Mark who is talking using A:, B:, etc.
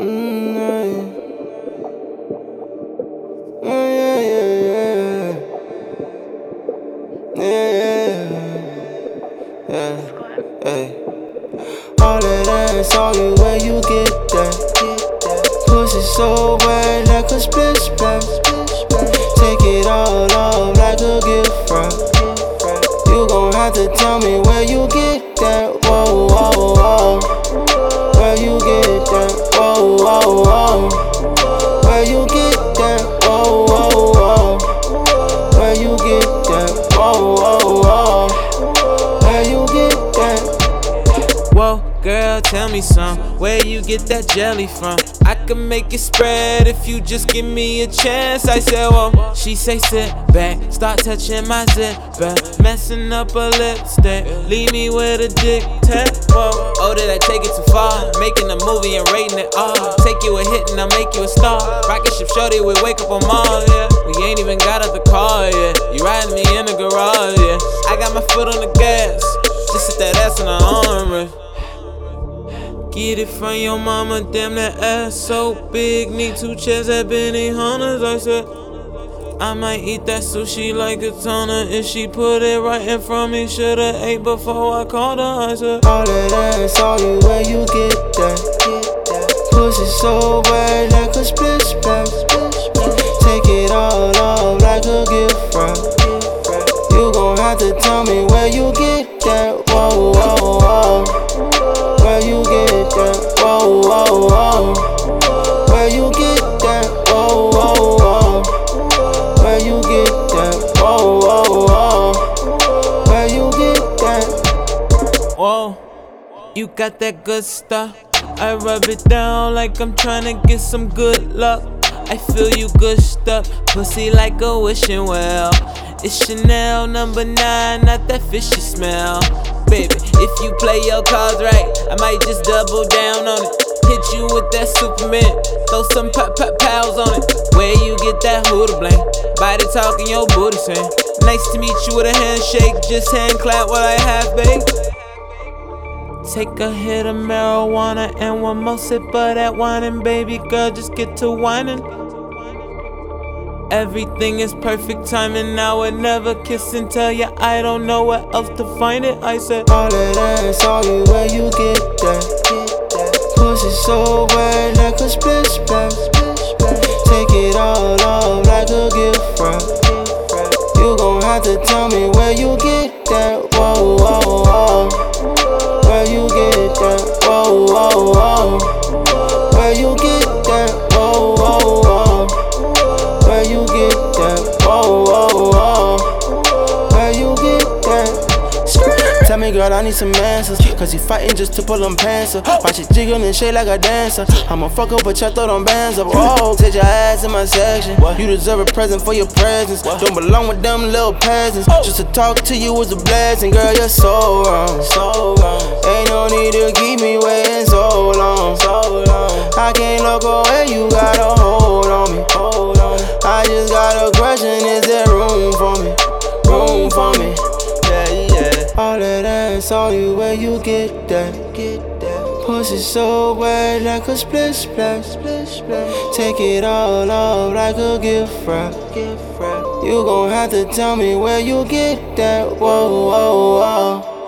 A: All that is all you where you get that. Pussy so wet like a splash. Take it all off like a gift wrap. You gon' have to tell me where you get
B: Girl, tell me some. Where you get that jelly from? I can make it spread if you just give me a chance. I said, whoa. She say, sit back, start touching my zipper, messing up her lipstick. Leave me with a dick tap. Oh, did I take it too far? Making a movie and rating it all. Take you a hit and I'll make you a star. Rocket ship shorty, we wake up on Mars, yeah. We ain't even got out the car, yeah. You riding me in the garage, yeah. I got my foot on the gas. Just sit that ass on the armrest. Get it from your mama, damn that ass so big. Need two chairs at Benihanas. I said, I might eat that sushi like a toner. If she put it right in front of me, shoulda ate before I called her. I said,
A: All that is all you where you get that. Pussy so wet like a split splash. Take it all off like a gift wrap. You gon' have to tell me where you get that. You
B: got that good stuff. I rub it down like I'm tryna get some good luck. I feel you good stuff, pussy like a wishing well. It's Chanel number nine, not that fishy smell. Baby, if you play your cards right, I might just double down on it. Hit you with that Superman, throw some pop pop pals on it. Where you get that hooter bling? Body talking, your booty saying. Nice to meet you with a handshake, just hand clap while I half bake. Take a hit of marijuana and one more sip of that wine, and baby girl, just get to whining. Everything is perfect timing. I would never kiss and tell you I don't know where else to find it. I said,
A: All of that is all you where you get that. Pussy so wet like a split splash. Take it all off like a gift wrap. You gon' have to tell me where you get Girl, I need some answers. Cause he fighting just to pull them pants up. Watch it jiggle and shake like a dancer. I'ma fuck up, but y'all throw them bands up. Oh, take your ass in my section. You deserve a present for your presence. Don't belong with them little peasants. Just to talk to you was a blessing. Girl, you're so wrong. So all you where you get that. Get that. Pussy so wet like a split splash. Take it all off like a. Gift wrap. You gon' have to tell me where you get that. Whoa, whoa, whoa.